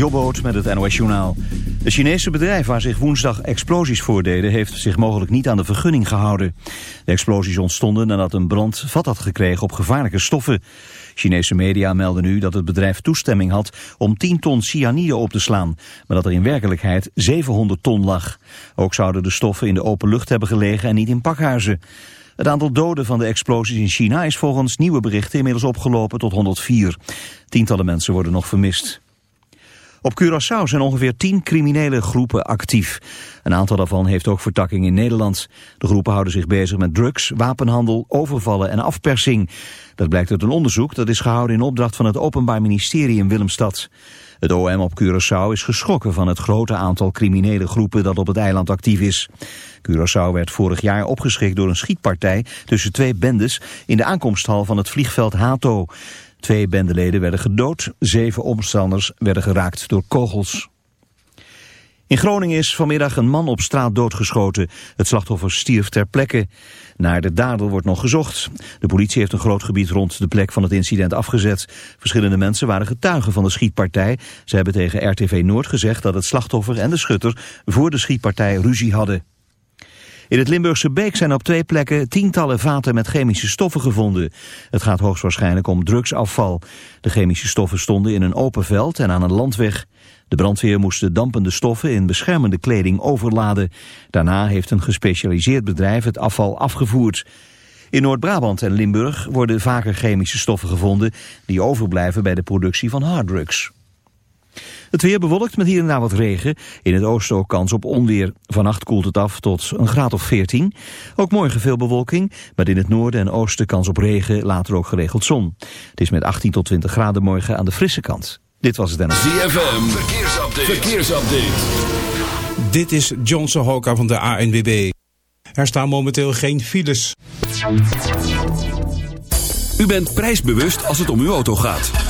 Jobboot met het NOS Journaal. Het Chinese bedrijf waar zich woensdag explosies voordeden... heeft zich mogelijk niet aan de vergunning gehouden. De explosies ontstonden nadat een brand vat had gekregen op gevaarlijke stoffen. Chinese media melden nu dat het bedrijf toestemming had... om 10 ton cyanide op te slaan, maar dat er in werkelijkheid 700 ton lag. Ook zouden de stoffen in de open lucht hebben gelegen en niet in pakhuizen. Het aantal doden van de explosies in China is volgens nieuwe berichten inmiddels opgelopen tot 104. Tientallen mensen worden nog vermist. Op Curaçao zijn ongeveer tien criminele groepen actief. Een aantal daarvan heeft ook vertakking in Nederland. De groepen houden zich bezig met drugs, wapenhandel, overvallen en afpersing. Dat blijkt uit een onderzoek dat is gehouden in opdracht van het Openbaar Ministerie in Willemstad. Het OM op Curaçao is geschrokken van het grote aantal criminele groepen dat op het eiland actief is. Curaçao werd vorig jaar opgeschrikt door een schietpartij tussen twee bendes in de aankomsthal van het vliegveld Hato. Twee bendeleden werden gedood, zeven omstanders werden geraakt door kogels. In Groningen is vanmiddag een man op straat doodgeschoten. Het slachtoffer stierf ter plekke. Naar de dader wordt nog gezocht. De politie heeft een groot gebied rond de plek van het incident afgezet. Verschillende mensen waren getuigen van de schietpartij. Ze hebben tegen RTV Noord gezegd dat het slachtoffer en de schutter voor de schietpartij ruzie hadden. In het Limburgse Beek zijn op twee plekken tientallen vaten met chemische stoffen gevonden. Het gaat hoogstwaarschijnlijk om drugsafval. De chemische stoffen stonden in een open veld en aan een landweg. De brandweer moest de dampende stoffen in beschermende kleding overladen. Daarna heeft een gespecialiseerd bedrijf het afval afgevoerd. In Noord-Brabant en Limburg worden vaker chemische stoffen gevonden... die overblijven bij de productie van harddrugs. Het weer bewolkt met hier en daar wat regen. In het oosten ook kans op onweer. Vannacht koelt het af tot een graad of 14. Ook morgen veel bewolking, maar in het noorden en oosten kans op regen. Later ook geregeld zon. Het is met 18 tot 20 graden morgen aan de frisse kant. Dit was het en ZFM, verkeersupdate. verkeersupdate. Dit is Johnson Hoka van de ANWB. Er staan momenteel geen files. U bent prijsbewust als het om uw auto gaat.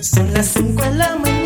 Son las 5 de la mañana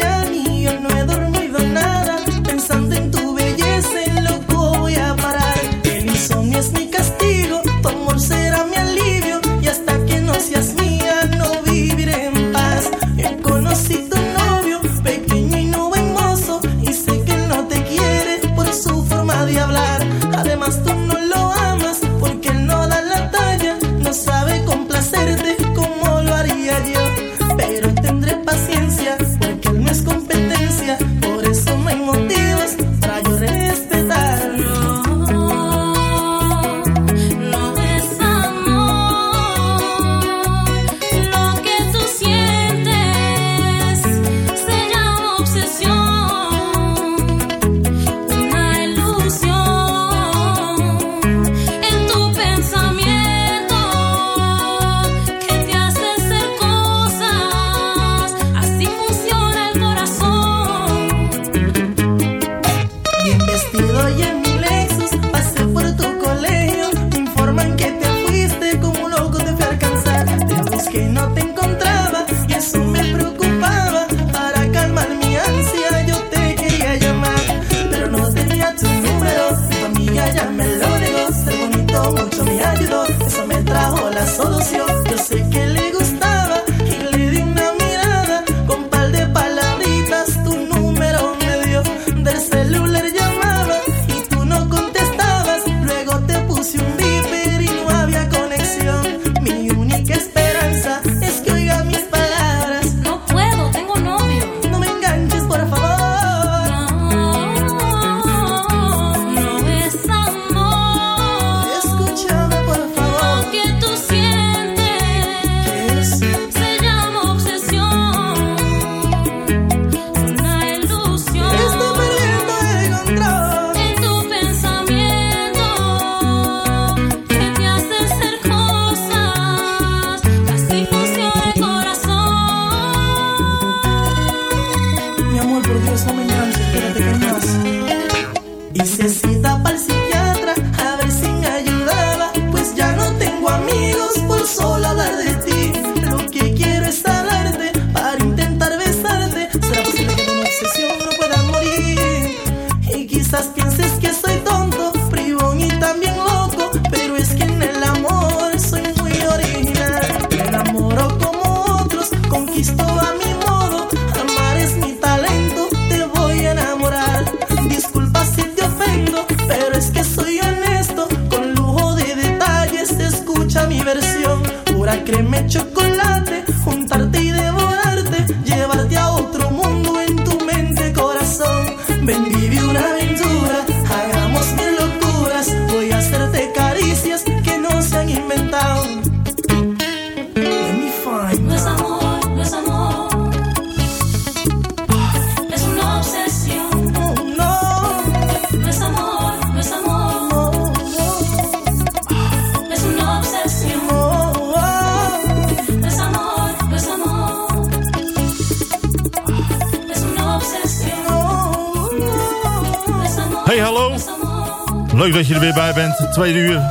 twee uur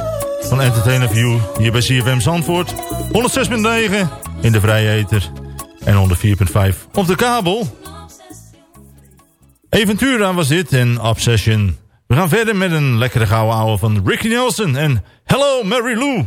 van Entertainer View. Hier bij CFM Zandvoort. 106.9 in de Vrijeter En 104.5 op de kabel. Eventura was dit en Obsession. We gaan verder met een lekkere gouden ouwe van Ricky Nelson en Hello Mary Lou.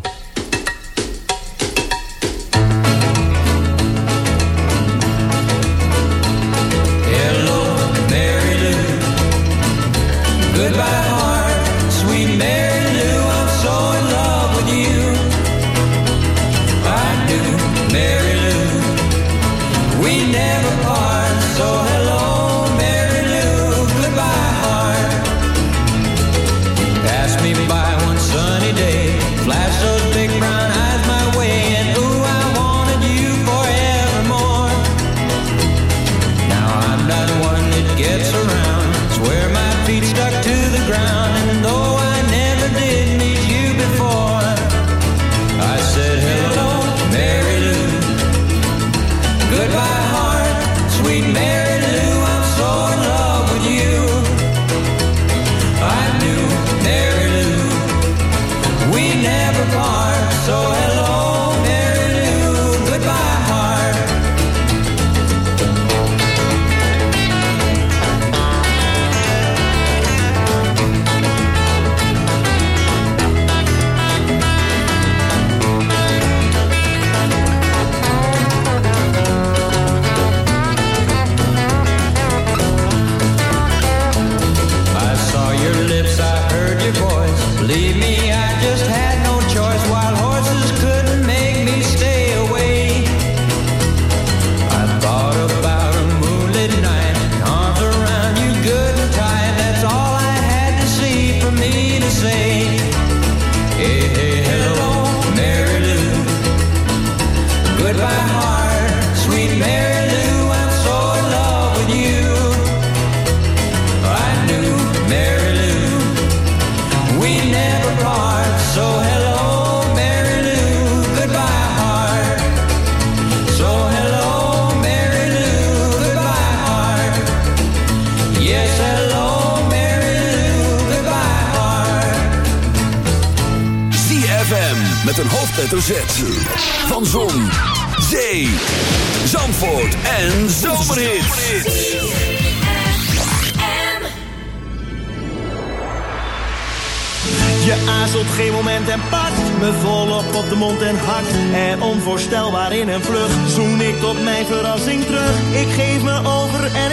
Voorstel in een vlucht Zoen ik tot mijn verrassing terug. Ik geef me over en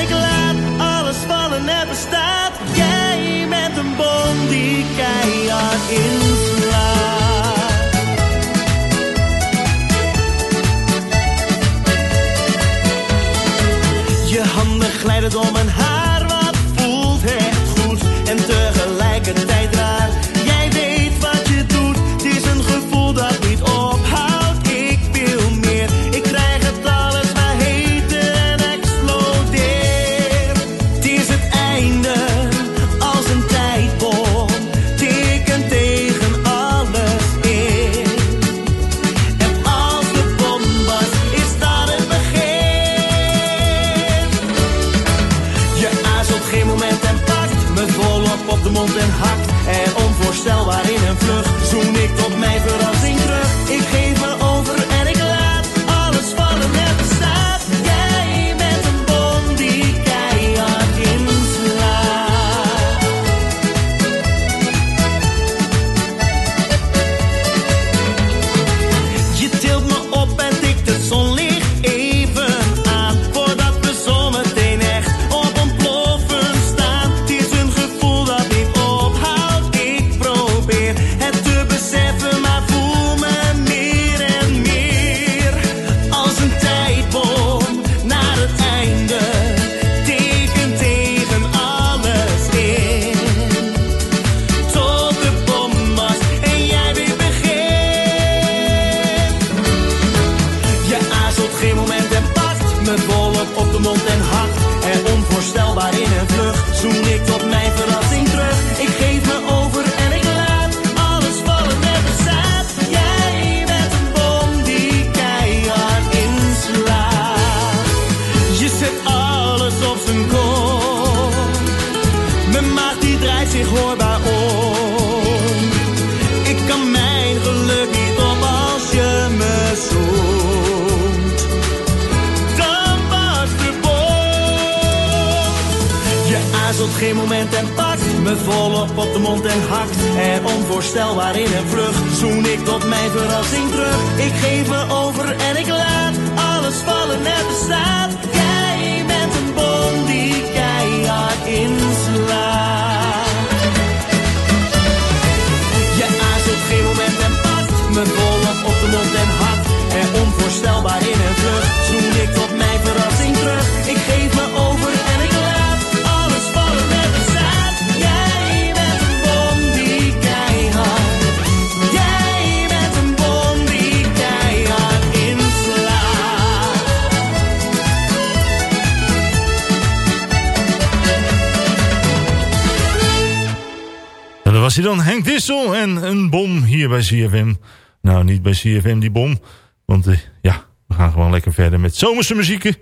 was hij dan, Henk Dissel en een bom hier bij CFM. Nou, niet bij CFM die bom, want eh, ja, we gaan gewoon lekker verder met zomerse muzieken.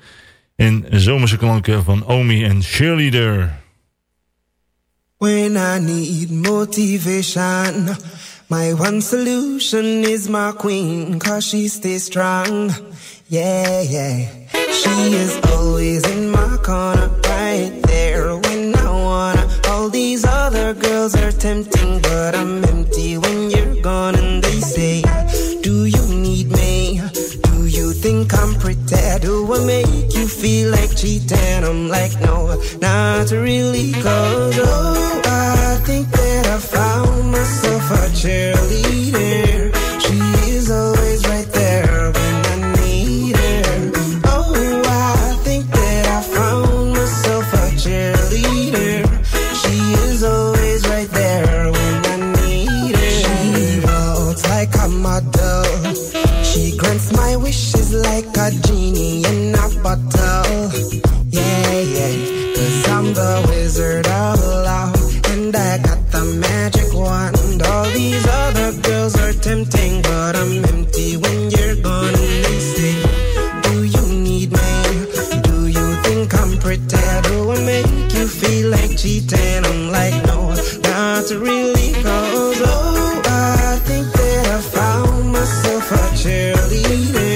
En zomerse klanken van Omi en Cheerleader. When I need motivation, my one solution is my queen, cause she stays strong. Yeah, yeah. She is always in my corner, right there tempting, but I'm empty when you're gone. And they say, Do you need me? Do you think I'm pretty? Do I make you feel like cheating? I'm like, no, not really. Cause, oh, I think that I found myself a cheerleader. Tempting, but I'm empty when you're gone. And they say, Do you need me? Do you think I'm pretty? Do I make you feel like cheating? I'm like, no, not really. Cause, oh, I think that I found myself a cheerleader.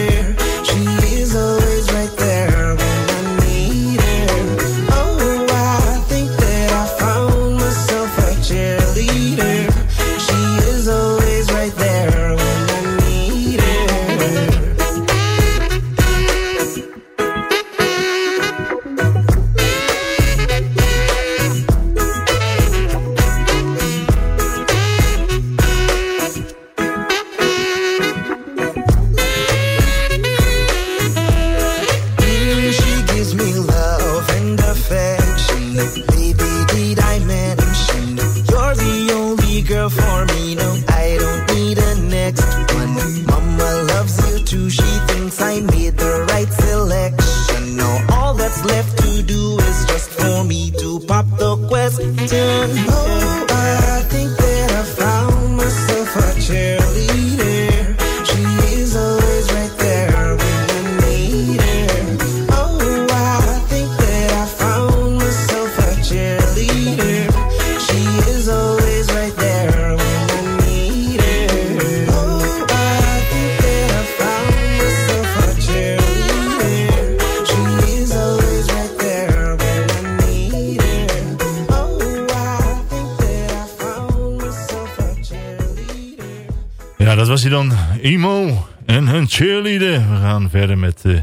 Met eh,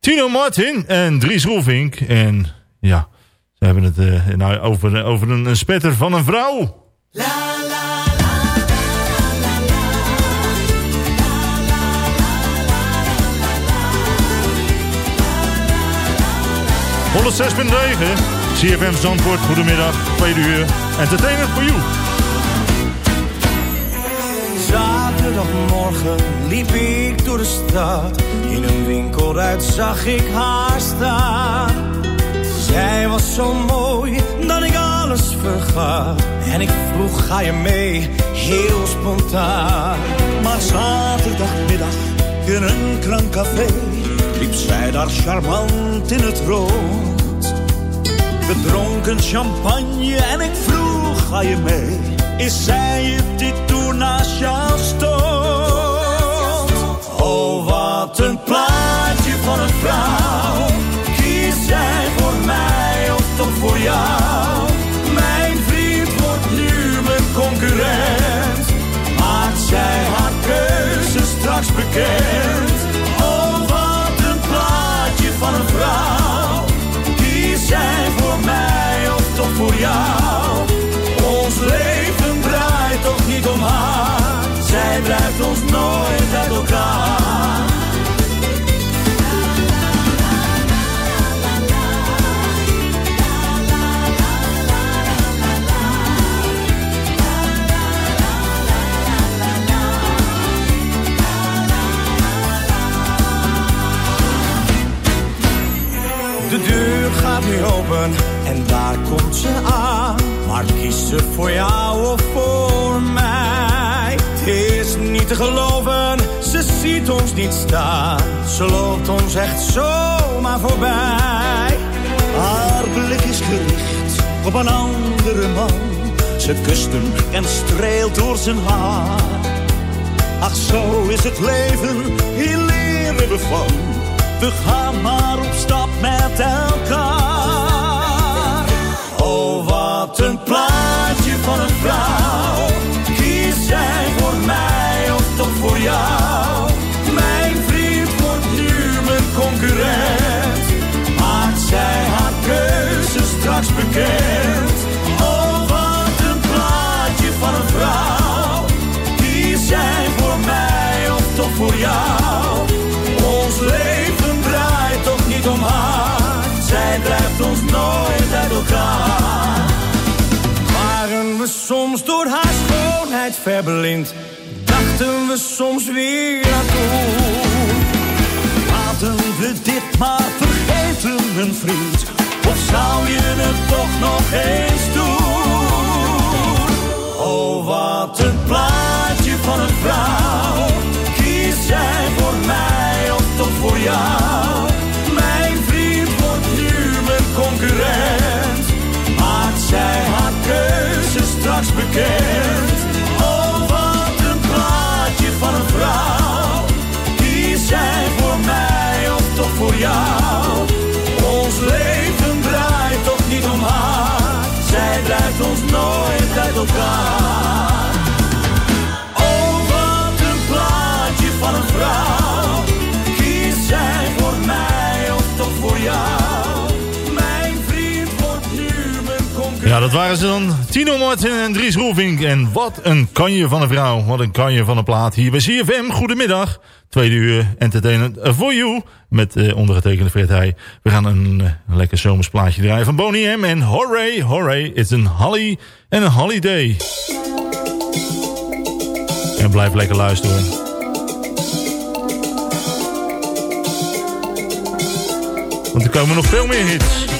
Tino Martin en Dries Roelvink. En ja, ze hebben het eh, nou, over, over een, spetter van een vrouw. 106.9 CFM Zandvoort, goedemiddag, tweede uur. Entertainment for you. Zaterdagmorgen liep ik door de stad. In een winkelruit zag ik haar staan. Zij was zo mooi dat ik alles vergat. En ik vroeg, ga je mee? Heel spontaan. Maar zaterdagmiddag in een krankcafé liep zij daar charmant in het rood. We dronken champagne en ik vroeg, ga je mee? Is zij het naast jou stond. Oh, wat een plaatje van een vrouw. Kies jij voor mij of toch voor jou? Mijn vriend wordt nu mijn concurrent. Maakt zij haar keuze straks bekend? Drijft ons nooit uit elkaar. De deur gaat nu open en daar komt ze aan. Maar kiest ze voor jou of voor mij? Geloven, ze ziet ons niet staan. Ze loopt ons echt zomaar voorbij. Haar blik is gericht op een andere man. Ze kust hem en streelt door zijn haar. Ach, zo is het leven, hier leren we van. We gaan maar soms door haar schoonheid verblind? Dachten we soms weer aan toen? Laten we dit maar vergeten, mijn vriend. Of zou je het toch nog eens doen? Oh, wat een plaatje van een vrouw. Kies jij voor mij of toch voor jou? Mijn vriend wordt nu mijn concurrent. Zij haar keuze straks bekend? Oh, wat een plaatje van een vrouw. Kies jij voor mij of toch voor jou? Ons leven draait toch niet om haar. Zij drijft ons nooit uit elkaar. Oh, wat een plaatje van een vrouw. Kies jij voor mij of toch voor jou? Ja, dat waren ze dan. Tino Martin en Dries Roelvink. En wat een kanje van een vrouw. Wat een kanje van een plaat. Hier bij CFM. Goedemiddag. Tweede uur entertainment for you. Met eh, ondergetekende Fred Heij. We gaan een, een lekker zomers plaatje draaien van Boney M. En hooray, hooray. It's een holly en een holiday. En blijf lekker luisteren. Want er komen nog veel meer hits.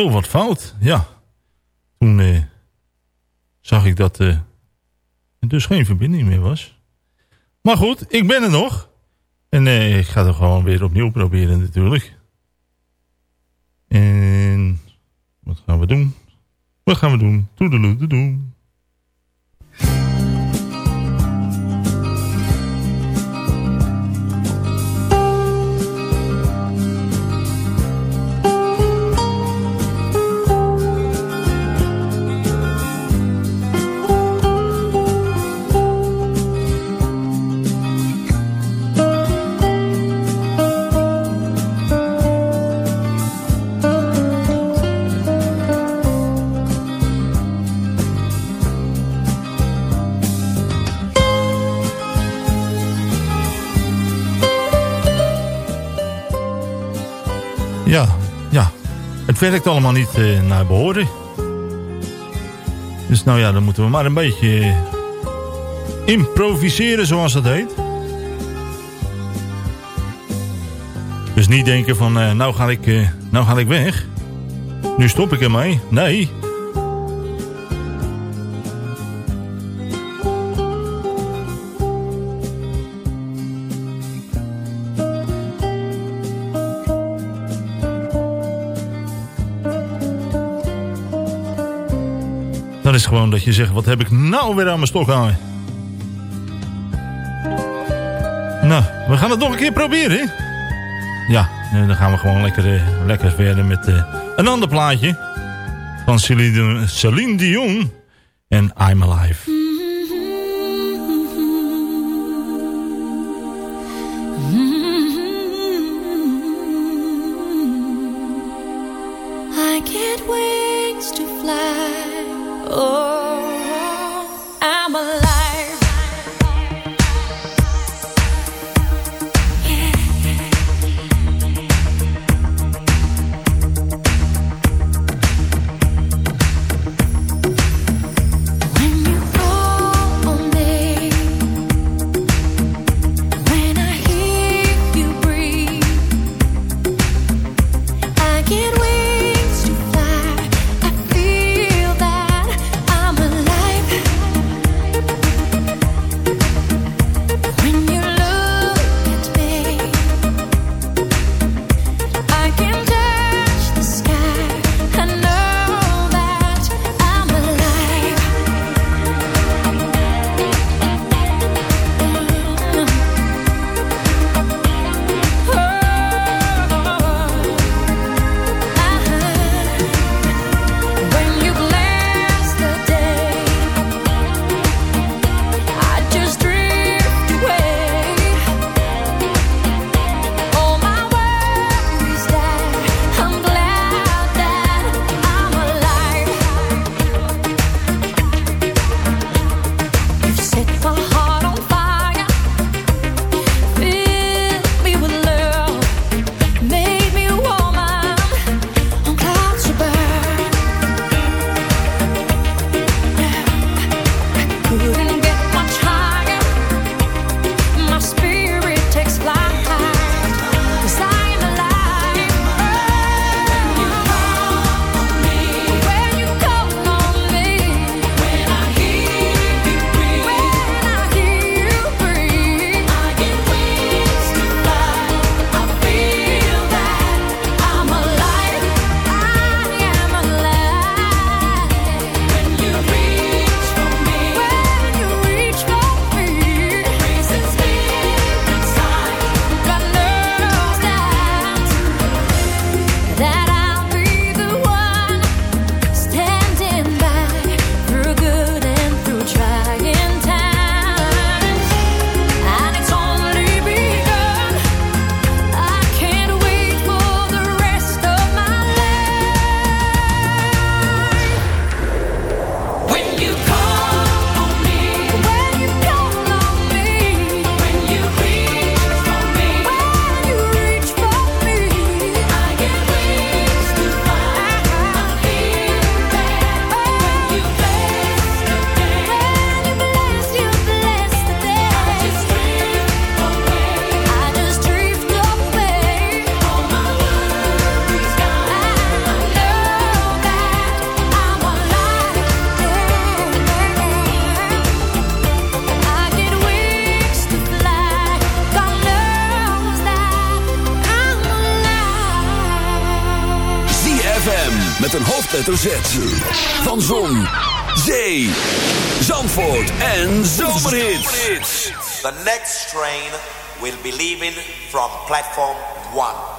Heel wat fout. Ja, toen eh, zag ik dat eh, er dus geen verbinding meer was. Maar goed, ik ben er nog. En eh, ik ga het gewoon weer opnieuw proberen natuurlijk. En wat gaan we doen? Wat gaan we doen? Toedeloe, Het werkt allemaal niet eh, naar behoren. Dus nou ja, dan moeten we maar een beetje eh, improviseren, zoals dat heet. Dus niet denken van, eh, nou, ga ik, nou ga ik weg. Nu stop ik ermee. Nee. Gewoon dat je zegt, wat heb ik nou weer aan mijn stok hangen? Nou, we gaan het nog een keer proberen. Ja, dan gaan we gewoon lekker, eh, lekker verder met eh, een ander plaatje. Van Celine, Celine Dion en I'm Alive. van zon, zee, Zandvoort en Zomerhits. The next train will be leaving from platform 1.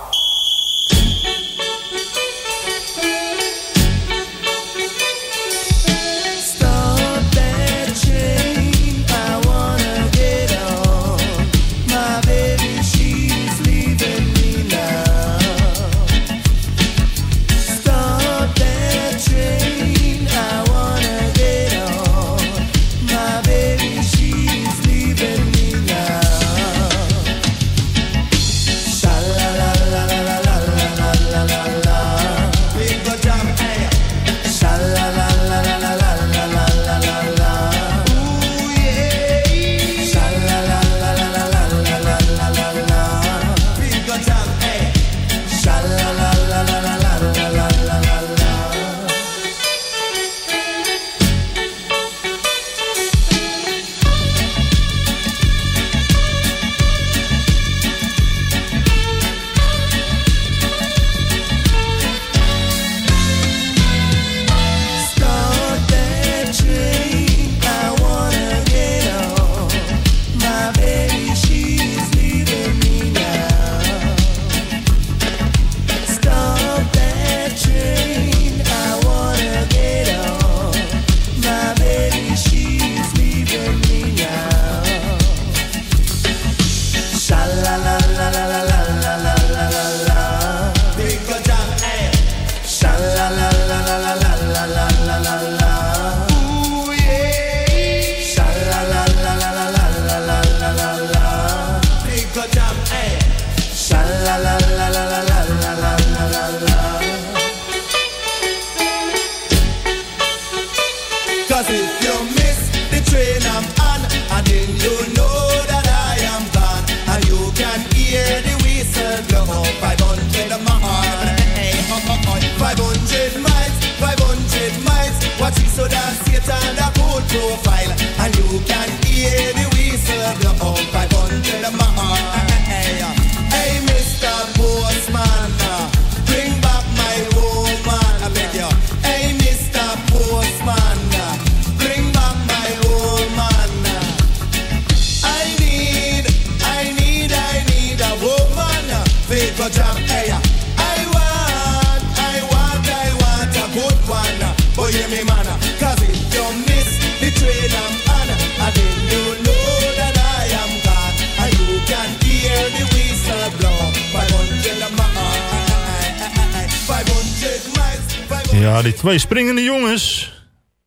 springende jongens.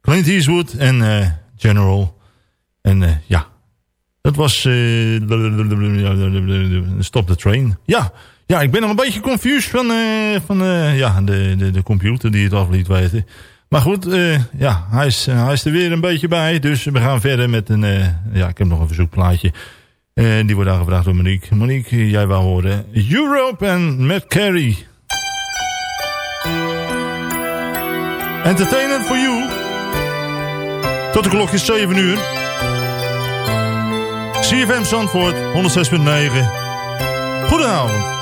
Clint Eastwood en eh, General. En eh, ja, dat was... Uh, stop the Train. Ja, ja, ik ben nog een beetje confused van, van ja, de, de, de, computer die het afliet weten. Maar goed, ja, hij is, hij is er weer een beetje bij. Dus we gaan verder met een... ja, ik heb nog een verzoekplaatje. die wordt aangevraagd door Monique. Monique, jij wou horen Europe en Matt Carey. Entertainment for you. Tot de klok is 7 uur. CFM Zandvoort 106.9. Goedenavond.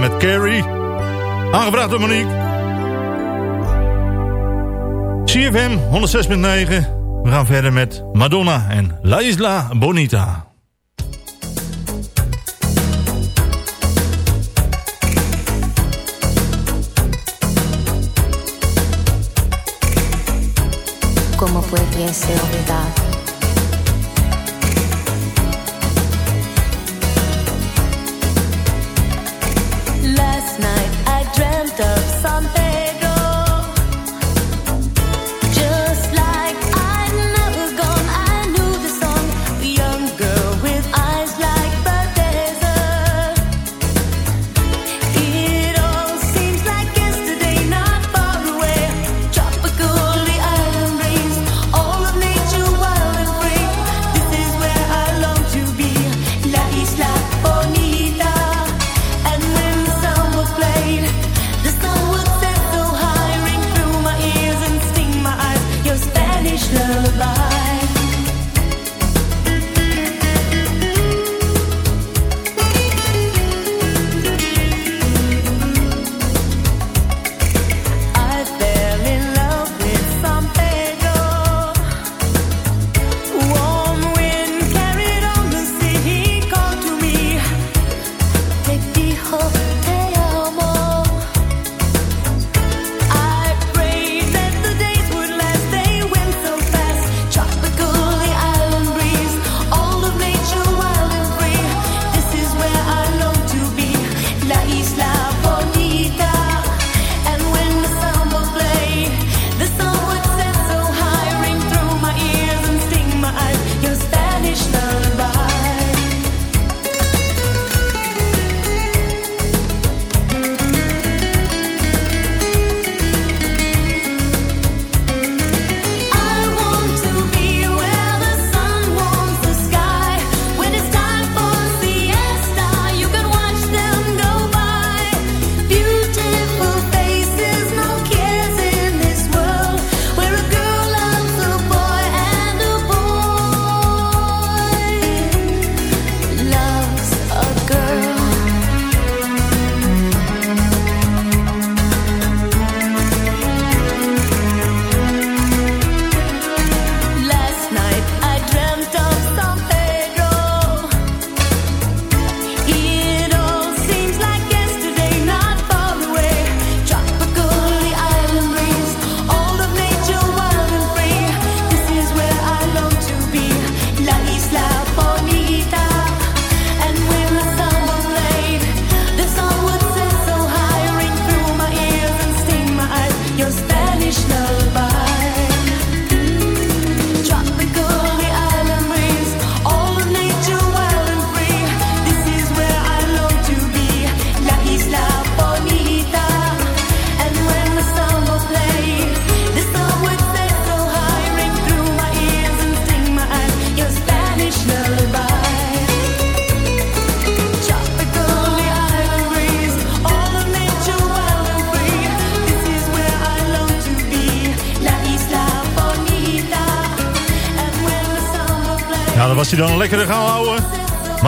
met Carrie. Aangevraagd door Monique. CFM 106.9. We gaan verder met Madonna en La Isla Bonita. Como puede ser olvidado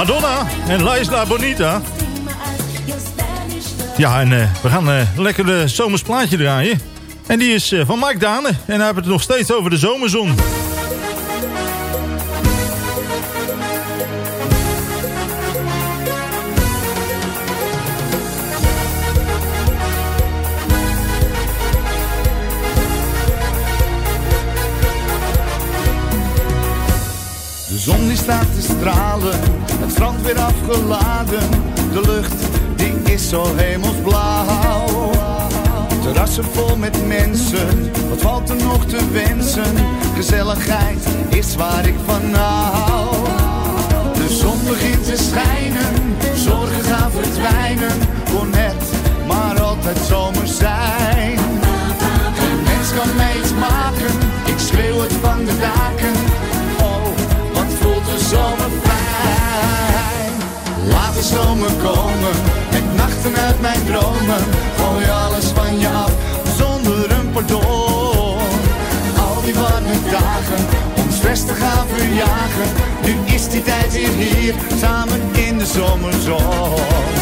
Madonna en Laisla Bonita. Ja, en eh, we gaan uh, lekker de zomers plaatje draaien. En die is eh, van Mike Dane. En hij heeft het nog steeds over de zomerzon. De zon die staat te stralen het strand weer afgeladen. De lucht, die is zo hemelsblauw. Terrassen vol met mensen, wat valt er nog te wensen? Gezelligheid is waar ik van hou. De zon begint te schijnen, zorgen gaan verdwijnen. Kon net, maar altijd zomer zijn. Geen mens kan mij iets maken, ik schreeuw het van komen Met nachten uit mijn dromen Gooi alles van je af Zonder een pardon. Al die warme dagen Ons vest te gaan verjagen. Nu is die tijd weer hier Samen in de zomerzon.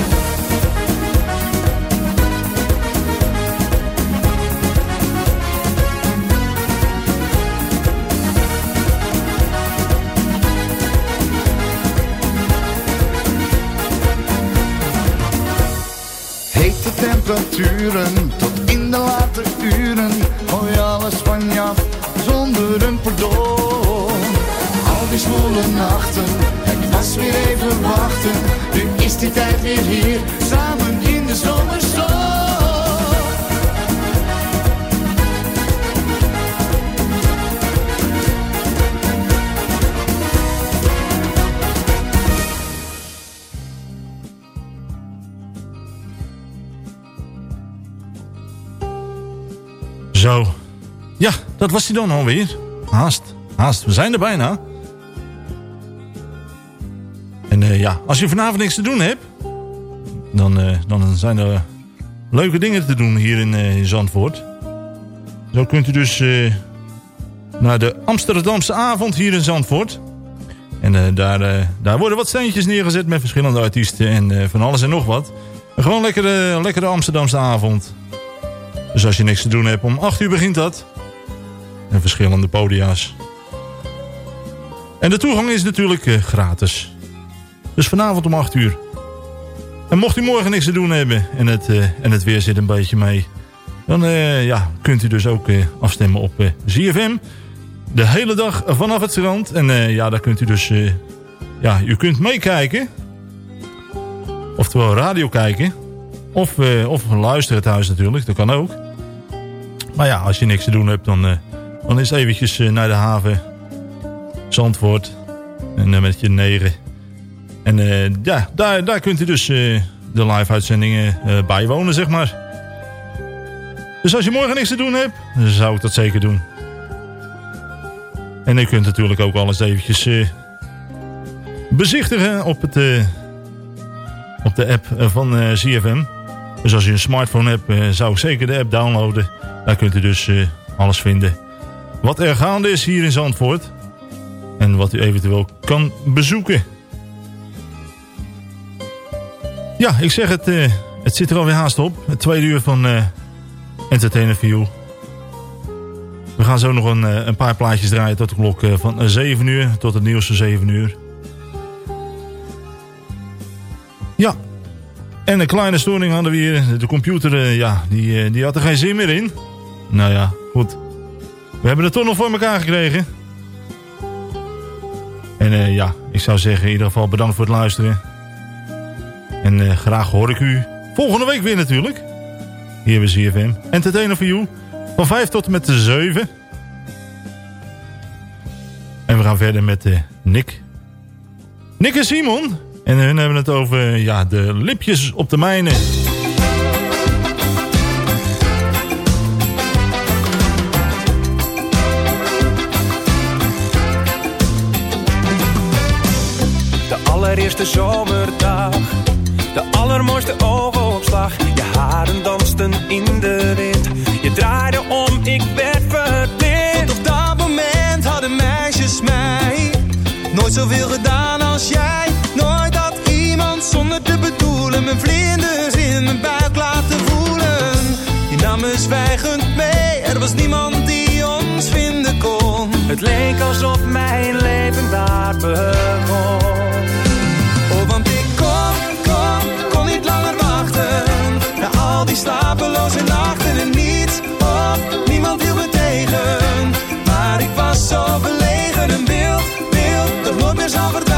Tot in de late uren. Gooi alles van je af zonder een pardon. Al die zwoele nachten, het was weer even wachten. Nu is die tijd weer hier, samen in de zomerzon. Dat was hij dan alweer. Haast, haast. We zijn er bijna. En eh, ja, als je vanavond niks te doen hebt... dan, eh, dan zijn er leuke dingen te doen hier in, eh, in Zandvoort. Zo kunt u dus naar de Amsterdamse avond hier in Zandvoort. En daar, daar worden wat steentjes neergezet met verschillende artiesten en van alles en nog wat. Gewoon lekkere, lekkere Amsterdamse avond. Dus als je niks te doen hebt, om 8 uur begint dat. En verschillende podia's. En de toegang is natuurlijk eh, gratis. Dus vanavond om 8 uur. En mocht u morgen niks te doen hebben en het, eh, en het weer zit een beetje mee... dan eh, ja, kunt u dus ook afstemmen op ZFM. De hele dag vanaf het strand. En ja, daar kunt u dus... ja, u kunt meekijken. Oftewel radio kijken. Of, of luisteren thuis natuurlijk, dat kan ook. Maar ja, als je niks te doen hebt, dan, dan is eventjes eh, naar de haven. Zandvoort. En eh, met je negen. En eh, ja, daar, daar kunt u dus eh, de live uitzendingen eh, bijwonen, zeg maar. Dus als je morgen niks te doen hebt, zou ik dat zeker doen. En u kunt natuurlijk ook alles eventjes eh, bezichtigen op, het, eh, op de app eh, van eh, CFM. Dus als je een smartphone hebt, eh, zou ik zeker de app downloaden. Daar kunt u dus eh, alles vinden wat er gaande is hier in Zandvoort. En wat u eventueel kan bezoeken. Ja, ik zeg het, eh, het zit er alweer haast op. Het tweede uur van eh Entertainer View. We gaan zo nog een, eh, een paar plaatjes draaien tot de klok van eh, 7 uur. Tot het nieuws van 7 uur. Ja. En een kleine storing hadden we hier. De computer, ja, die, die had er geen zin meer in. Nou ja, goed. We hebben het toch nog voor elkaar gekregen. En eh, ja, ik zou zeggen in ieder geval bedankt voor het luisteren. En eh, graag hoor ik u volgende week weer natuurlijk. Hier bij ZFM. Entertainer for You. Van 5 tot en met de 7. En we gaan verder met eh, Nick. Nick en Simon. En hun hebben het over ja, de lipjes op de mijnen. Eerste zomerdag. De allermooiste oogopslag. Je haren dansten in de wind. Je draaide om, ik werd verblind. Op dat moment hadden meisjes mij nooit zoveel gedaan als jij. Nooit had iemand zonder te bedoelen mijn vlinders in mijn buik laten voelen. Je nam me zwijgend mee, er was niemand die ons vinden kon. Het leek alsof mijn leven daar begon. Ze en er en niets op. Niemand wil me tegen. Maar ik was zo verlegen en wild, wild. Dat nooit meer zal verdwijnen.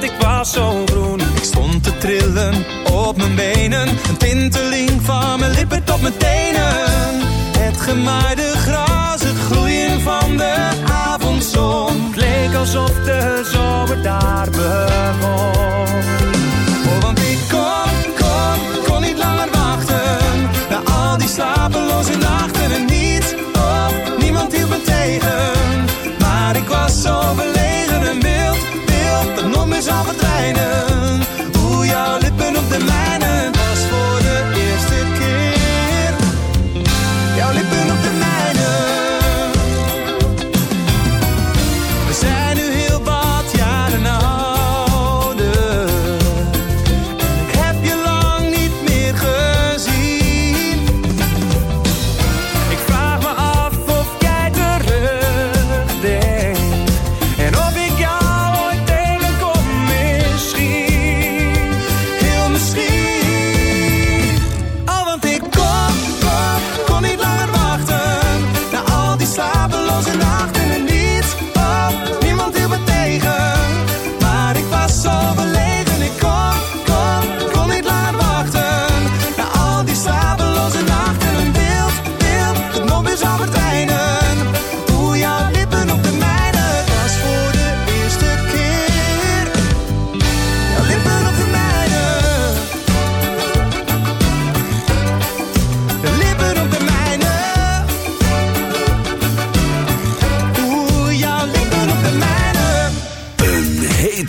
ik was zo groen. Ik stond te trillen op mijn benen. Een tinteling van mijn lippen tot mijn tenen. Het gemaaide gras, het groeien van de avondzon. Het leek alsof de zomer daar begon.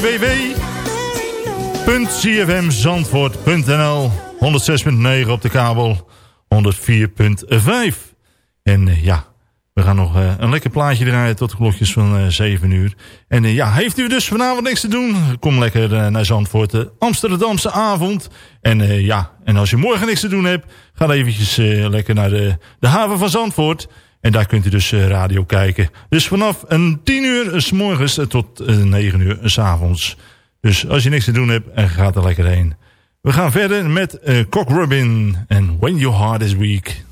www.cfmzandvoort.nl 106.9 op de kabel, 104.5. En eh, ja, we gaan nog eh, een lekker plaatje draaien tot de klokjes van eh, uh, 7 uur. En ja, heeft u dus vanavond niks te doen? Kom lekker naar Zandvoort, de Amsterdamse avond. En ja, en als je morgen niks te doen hebt, ga eventjes lekker naar de, de haven van Zandvoort... En daar kunt u dus eh, radio kijken. Dus vanaf een 10 uur eh, s morgens eh, tot 9 uur s avonds. Dus als je niks te doen hebt, ga er lekker heen. We gaan verder met uh, Cock Robin en When Your Heart Is Weak.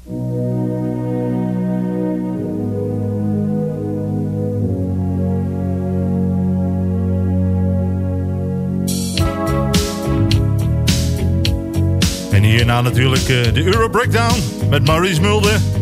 En hierna natuurlijk de Euro Breakdown met Maurice Mulder.